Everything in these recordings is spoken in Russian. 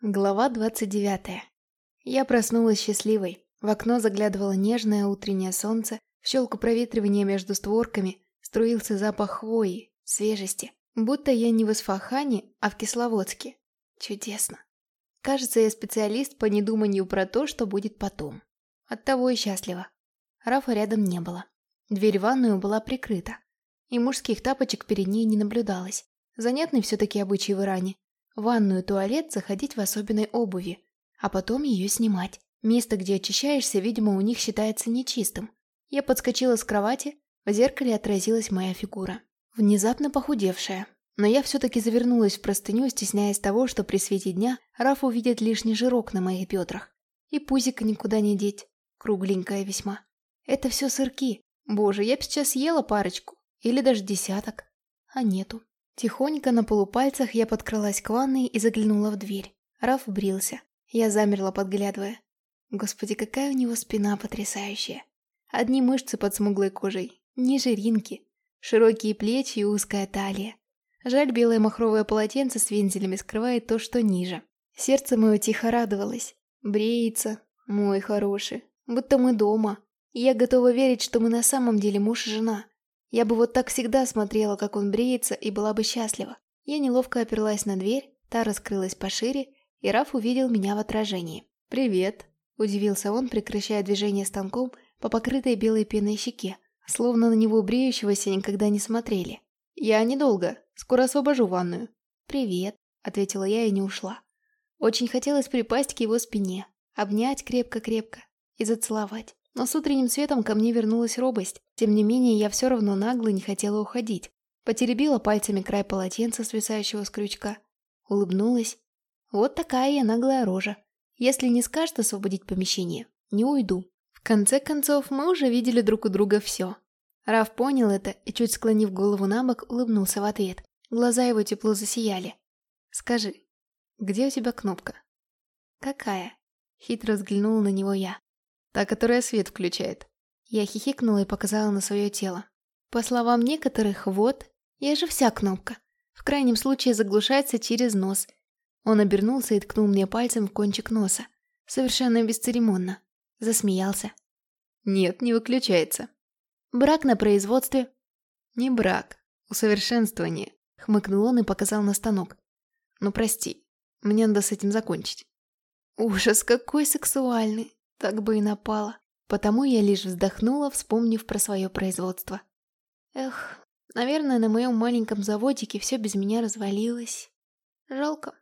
Глава 29. Я проснулась счастливой. В окно заглядывало нежное утреннее солнце, в щелку проветривания между створками струился запах хвои, свежести. Будто я не в Исфахане, а в Кисловодске. Чудесно. Кажется, я специалист по недуманию про то, что будет потом. Оттого и счастлива. Рафа рядом не было. Дверь в ванную была прикрыта. И мужских тапочек перед ней не наблюдалось. Занятный все-таки обычай в Иране ванную туалет заходить в особенной обуви, а потом ее снимать. Место, где очищаешься, видимо, у них считается нечистым. Я подскочила с кровати, в зеркале отразилась моя фигура. Внезапно похудевшая. Но я все-таки завернулась в простыню, стесняясь того, что при свете дня Раф увидит лишний жирок на моих бедрах. И пузика никуда не деть. Кругленькая весьма. Это все сырки. Боже, я бы сейчас съела парочку. Или даже десяток. А нету. Тихонько на полупальцах я подкралась к ванной и заглянула в дверь. Раф брился. Я замерла, подглядывая. Господи, какая у него спина потрясающая. Одни мышцы под смуглой кожей, ни жиринки, широкие плечи и узкая талия. Жаль, белое махровое полотенце с вензелями скрывает то, что ниже. Сердце мое тихо радовалось. Бреется, мой хороший, будто мы дома. Я готова верить, что мы на самом деле муж и жена. Я бы вот так всегда смотрела, как он бреется, и была бы счастлива. Я неловко оперлась на дверь, та раскрылась пошире, и Раф увидел меня в отражении. «Привет», – удивился он, прекращая движение станком по покрытой белой пеной щеке, словно на него бреющегося никогда не смотрели. «Я недолго, скоро освобожу ванную». «Привет», – ответила я и не ушла. Очень хотелось припасть к его спине, обнять крепко-крепко и зацеловать. Но с утренним светом ко мне вернулась робость. Тем не менее, я все равно нагло не хотела уходить. Потеребила пальцами край полотенца, свисающего с крючка. Улыбнулась. Вот такая я наглая рожа. Если не скажет освободить помещение, не уйду. В конце концов, мы уже видели друг у друга все. Раф понял это и, чуть склонив голову на бок, улыбнулся в ответ. Глаза его тепло засияли. «Скажи, где у тебя кнопка?» «Какая?» Хитро взглянула на него я. Та, которая свет включает. Я хихикнула и показала на свое тело. По словам некоторых, вот, я же вся кнопка. В крайнем случае заглушается через нос. Он обернулся и ткнул мне пальцем в кончик носа. Совершенно бесцеремонно. Засмеялся. Нет, не выключается. Брак на производстве? Не брак. Усовершенствование. Хмыкнул он и показал на станок. Ну прости, мне надо с этим закончить. Ужас, какой сексуальный. Так бы и напала. Потому я лишь вздохнула, вспомнив про свое производство. Эх, наверное, на моем маленьком заводике все без меня развалилось. Жалко.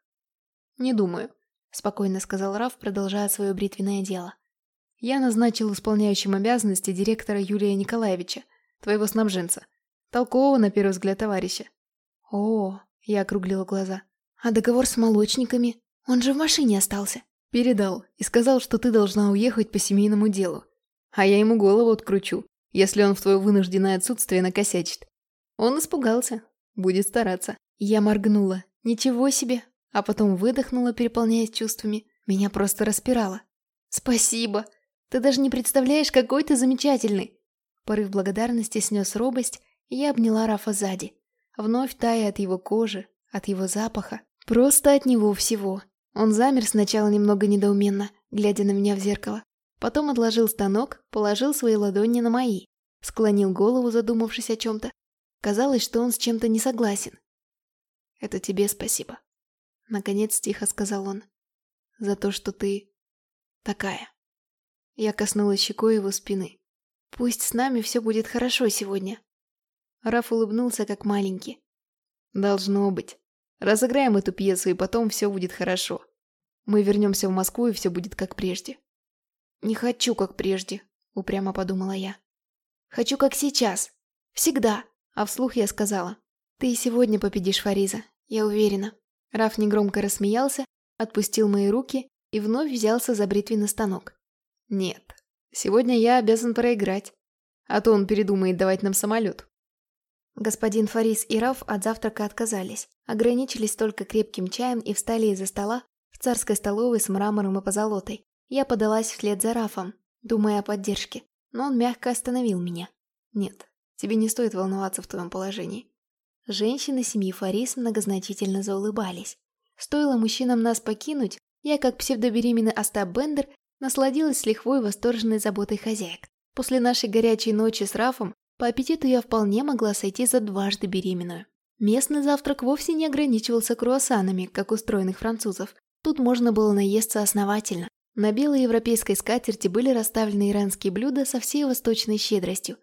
Не думаю, спокойно сказал Раф, продолжая свое бритвенное дело. Я назначил исполняющим обязанности директора Юрия Николаевича, твоего снабженца. Толкового, на первый взгляд, товарища. О, я округлила глаза. А договор с молочниками? Он же в машине остался. Передал и сказал, что ты должна уехать по семейному делу. А я ему голову откручу, если он в твое вынужденное отсутствие накосячит. Он испугался. Будет стараться. Я моргнула. Ничего себе. А потом выдохнула, переполняясь чувствами. Меня просто распирало. Спасибо. Ты даже не представляешь, какой ты замечательный. Порыв благодарности снес робость, и я обняла Рафа сзади. Вновь тая от его кожи, от его запаха. Просто от него всего. Он замер сначала немного недоуменно, глядя на меня в зеркало. Потом отложил станок, положил свои ладони на мои. Склонил голову, задумавшись о чем-то. Казалось, что он с чем-то не согласен. «Это тебе спасибо», — наконец тихо сказал он. «За то, что ты... такая». Я коснулась щекой его спины. «Пусть с нами все будет хорошо сегодня». Раф улыбнулся, как маленький. «Должно быть. Разыграем эту пьесу, и потом все будет хорошо. Мы вернемся в Москву, и все будет как прежде. Не хочу, как прежде, упрямо подумала я. Хочу, как сейчас. Всегда. А вслух я сказала. Ты и сегодня победишь Фариза, я уверена. Раф негромко рассмеялся, отпустил мои руки и вновь взялся за бритвенный станок. Нет, сегодня я обязан проиграть. А то он передумает давать нам самолет. Господин Фарис и Раф от завтрака отказались, ограничились только крепким чаем и встали из-за стола в царской столовой с мрамором и позолотой. Я подалась вслед за Рафом, думая о поддержке, но он мягко остановил меня. «Нет, тебе не стоит волноваться в твоем положении». Женщины семьи Фарис многозначительно заулыбались. Стоило мужчинам нас покинуть, Я, как псевдобеременный Остап Бендер, насладилась лихвой восторженной заботой хозяек. После нашей горячей ночи с Рафом по аппетиту я вполне могла сойти за дважды беременную. Местный завтрак вовсе не ограничивался круассанами, как у французов. Тут можно было наесться основательно. На белой европейской скатерти были расставлены иранские блюда со всей восточной щедростью.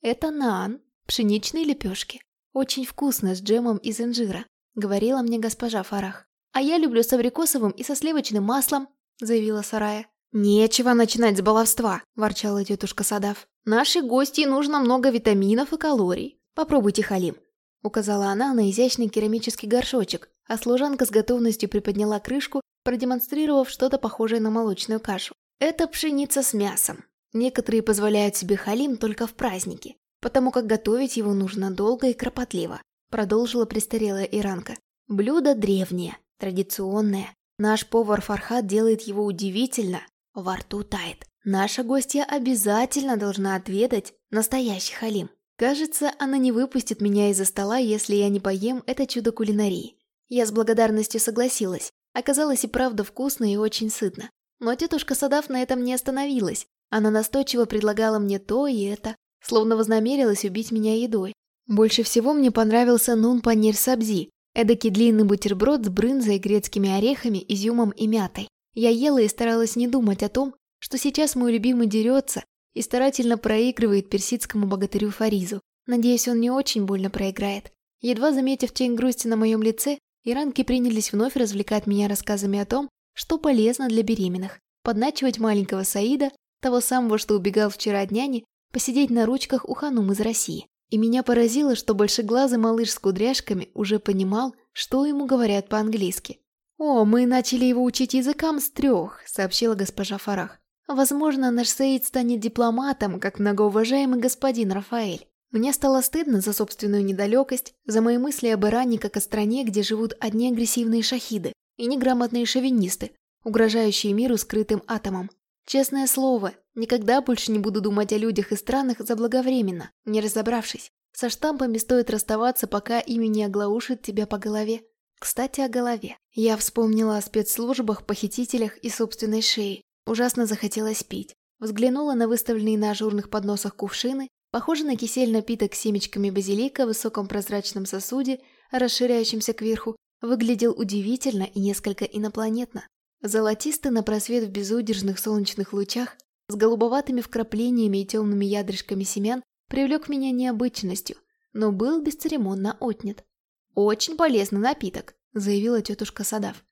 Это наан, пшеничные лепешки. Очень вкусно с джемом из инжира, говорила мне госпожа Фарах. А я люблю с абрикосовым и со сливочным маслом, заявила Сарая. «Нечего начинать с баловства», – ворчала тетушка Садав. «Нашей гости нужно много витаминов и калорий. Попробуйте халим», – указала она на изящный керамический горшочек, а служанка с готовностью приподняла крышку, продемонстрировав что-то похожее на молочную кашу. «Это пшеница с мясом. Некоторые позволяют себе халим только в праздники, потому как готовить его нужно долго и кропотливо», – продолжила престарелая иранка. «Блюдо древнее, традиционное. Наш повар Фархад делает его удивительно, во рту тает. Наша гостья обязательно должна отведать настоящий халим. Кажется, она не выпустит меня из-за стола, если я не поем это чудо кулинарии. Я с благодарностью согласилась. Оказалось и правда вкусно и очень сытно. Но тетушка Садав на этом не остановилась. Она настойчиво предлагала мне то и это, словно вознамерилась убить меня едой. Больше всего мне понравился нун панир сабзи, эдакий длинный бутерброд с брынзой, грецкими орехами, изюмом и мятой. Я ела и старалась не думать о том, что сейчас мой любимый дерется и старательно проигрывает персидскому богатырю Фаризу. Надеюсь, он не очень больно проиграет. Едва заметив тень грусти на моем лице, иранки принялись вновь развлекать меня рассказами о том, что полезно для беременных. Подначивать маленького Саида, того самого, что убегал вчера от няни, посидеть на ручках у ханум из России. И меня поразило, что большеглазый малыш с кудряшками уже понимал, что ему говорят по-английски. «О, мы начали его учить языкам с трех», — сообщила госпожа Фарах. «Возможно, наш Саид станет дипломатом, как многоуважаемый господин Рафаэль». Мне стало стыдно за собственную недалекость, за мои мысли об Иране как о стране, где живут одни агрессивные шахиды и неграмотные шовинисты, угрожающие миру скрытым атомом. Честное слово, никогда больше не буду думать о людях и странах заблаговременно, не разобравшись. Со штампами стоит расставаться, пока имя не оглаушит тебя по голове. Кстати, о голове. Я вспомнила о спецслужбах, похитителях и собственной шее. Ужасно захотелось пить. Взглянула на выставленные на ажурных подносах кувшины, похожий на кисель напиток с семечками базилика в высоком прозрачном сосуде, расширяющемся кверху, выглядел удивительно и несколько инопланетно. Золотистый на просвет в безудержных солнечных лучах, с голубоватыми вкраплениями и темными ядрышками семян, привлек меня необычностью, но был бесцеремонно отнят. «Очень полезный напиток», — заявила тетушка Садав.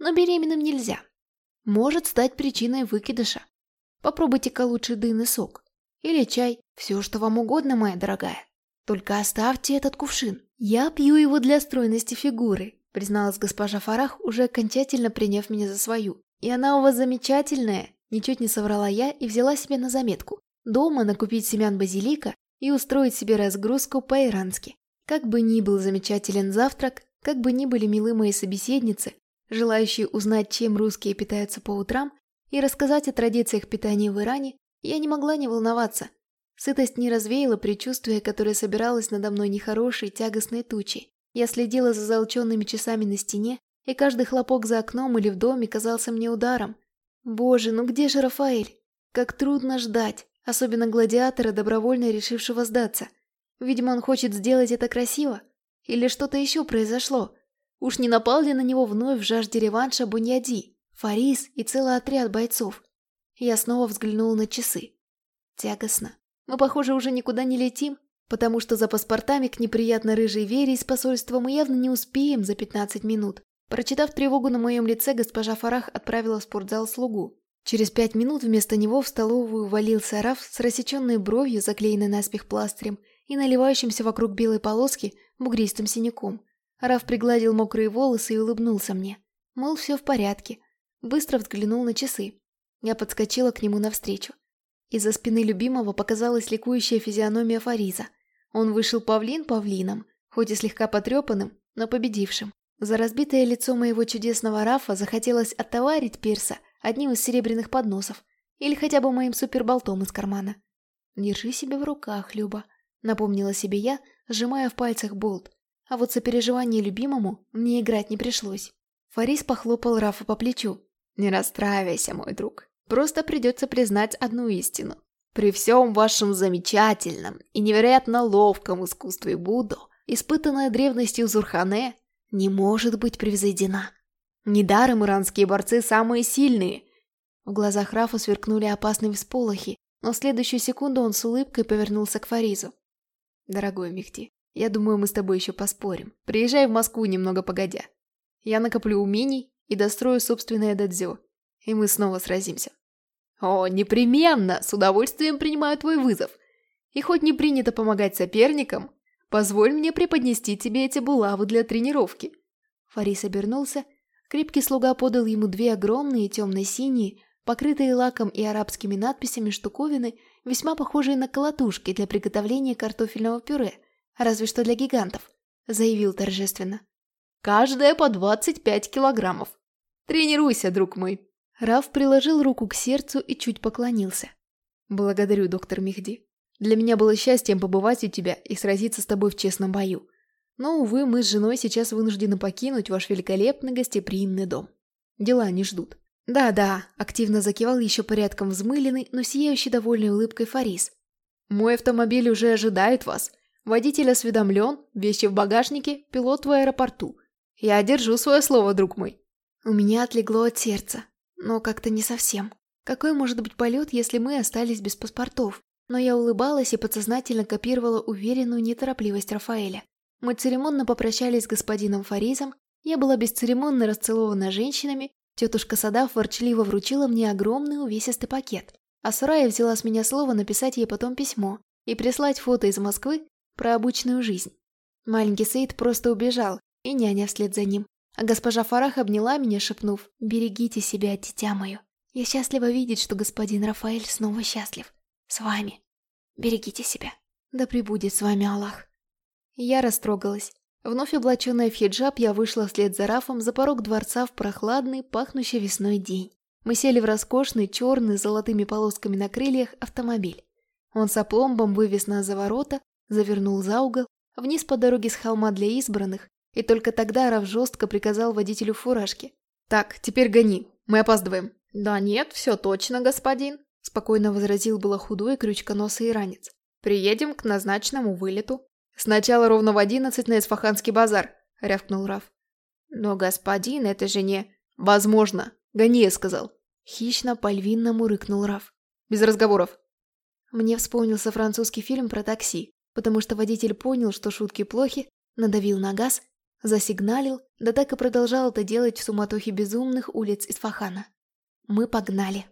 «Но беременным нельзя. Может стать причиной выкидыша. Попробуйте-ка лучше дынный сок. Или чай, все, что вам угодно, моя дорогая. Только оставьте этот кувшин. Я пью его для стройности фигуры», — призналась госпожа Фарах, уже окончательно приняв меня за свою. «И она у вас замечательная», — ничуть не соврала я и взяла себе на заметку. Дома накупить семян базилика и устроить себе разгрузку по-ирански. Как бы ни был замечателен завтрак, как бы ни были милы мои собеседницы, желающие узнать, чем русские питаются по утрам, и рассказать о традициях питания в Иране, я не могла не волноваться. Сытость не развеяла предчувствие, которое собиралось надо мной нехорошей, тягостной тучей. Я следила за залченными часами на стене, и каждый хлопок за окном или в доме казался мне ударом. Боже, ну где же Рафаэль? Как трудно ждать, особенно гладиатора, добровольно решившего сдаться. Видимо, он хочет сделать это красиво. Или что-то еще произошло. Уж не напал ли на него вновь в жажде реванша Буньяди, Фарис и целый отряд бойцов? Я снова взглянул на часы. Тягостно. Мы, похоже, уже никуда не летим, потому что за паспортами к неприятно рыжей Вере из посольства мы явно не успеем за 15 минут. Прочитав тревогу на моем лице, госпожа Фарах отправила в спортзал слугу. Через пять минут вместо него в столовую валился Раф с рассеченной бровью, заклеенной наспех пластырем, и наливающимся вокруг белой полоски бугристым синяком. Раф пригладил мокрые волосы и улыбнулся мне. Мол, все в порядке. Быстро взглянул на часы. Я подскочила к нему навстречу. Из-за спины любимого показалась ликующая физиономия Фариза. Он вышел павлин павлином, хоть и слегка потрепанным, но победившим. За разбитое лицо моего чудесного Рафа захотелось оттоварить Пирса одним из серебряных подносов или хотя бы моим суперболтом из кармана. Держи себя в руках, Люба. Напомнила себе я, сжимая в пальцах болт. А вот сопереживание любимому мне играть не пришлось. Фарис похлопал Рафа по плечу. Не расстраивайся, мой друг. Просто придется признать одну истину. При всем вашем замечательном и невероятно ловком искусстве Буддо, испытанная древностью Зурхане, не может быть превзойдена. Недаром иранские борцы самые сильные. В глазах Рафа сверкнули опасные всполохи, но в следующую секунду он с улыбкой повернулся к Фаризу. «Дорогой Мехти, я думаю, мы с тобой еще поспорим. Приезжай в Москву немного погодя. Я накоплю умений и дострою собственное дадзё, и мы снова сразимся. О, непременно! С удовольствием принимаю твой вызов. И хоть не принято помогать соперникам, позволь мне преподнести тебе эти булавы для тренировки. Фарис обернулся. Крепкий слуга подал ему две огромные темно-синие, покрытые лаком и арабскими надписями штуковины, весьма похожие на колотушки для приготовления картофельного пюре, разве что для гигантов, заявил торжественно. Каждая по 25 килограммов. Тренируйся, друг мой. Раф приложил руку к сердцу и чуть поклонился. «Благодарю, доктор Мехди. Для меня было счастьем побывать у тебя и сразиться с тобой в честном бою. Но, увы, мы с женой сейчас вынуждены покинуть ваш великолепный гостеприимный дом. Дела не ждут». «Да-да», — активно закивал еще порядком взмыленный, но сияющий довольной улыбкой Фарис. «Мой автомобиль уже ожидает вас. Водитель осведомлен, вещи в багажнике, пилот в аэропорту. Я держу свое слово, друг мой». У меня отлегло от сердца. Но как-то не совсем. Какой может быть полет, если мы остались без паспортов? Но я улыбалась и подсознательно копировала уверенную неторопливость Рафаэля. Мы церемонно попрощались с господином Фаризом, я была бесцеремонно расцелована женщинами, тетушка Садав ворчливо вручила мне огромный увесистый пакет, а Сурая взяла с меня слово написать ей потом письмо и прислать фото из Москвы про обычную жизнь. Маленький Сейд просто убежал, и няня вслед за ним, а госпожа Фарах обняла меня, шепнув «Берегите себя, дитя мое. Я счастлива видеть, что господин Рафаэль снова счастлив. С вами. Берегите себя. Да пребудет с вами Аллах». Я растрогалась. Вновь облаченная в хиджаб, я вышла вслед за Рафом за порог дворца в прохладный, пахнущий весной день. Мы сели в роскошный, черный, с золотыми полосками на крыльях автомобиль. Он с опломбом вывез нас за ворота, завернул за угол, вниз по дороге с холма для избранных, и только тогда Раф жестко приказал водителю фуражки. «Так, теперь гони, мы опаздываем». «Да нет, все точно, господин», – спокойно возразил было худой крючконосый иранец. «Приедем к назначенному вылету». «Сначала ровно в одиннадцать на Эсфаханский базар», – рявкнул Раф. «Но, господин, это же не...» «Возможно. Гони, сказал». Хищно по-львиному рыкнул Раф. «Без разговоров». Мне вспомнился французский фильм про такси, потому что водитель понял, что шутки плохи, надавил на газ Засигналил, да так и продолжал это делать в суматохе безумных улиц Исфахана. Мы погнали.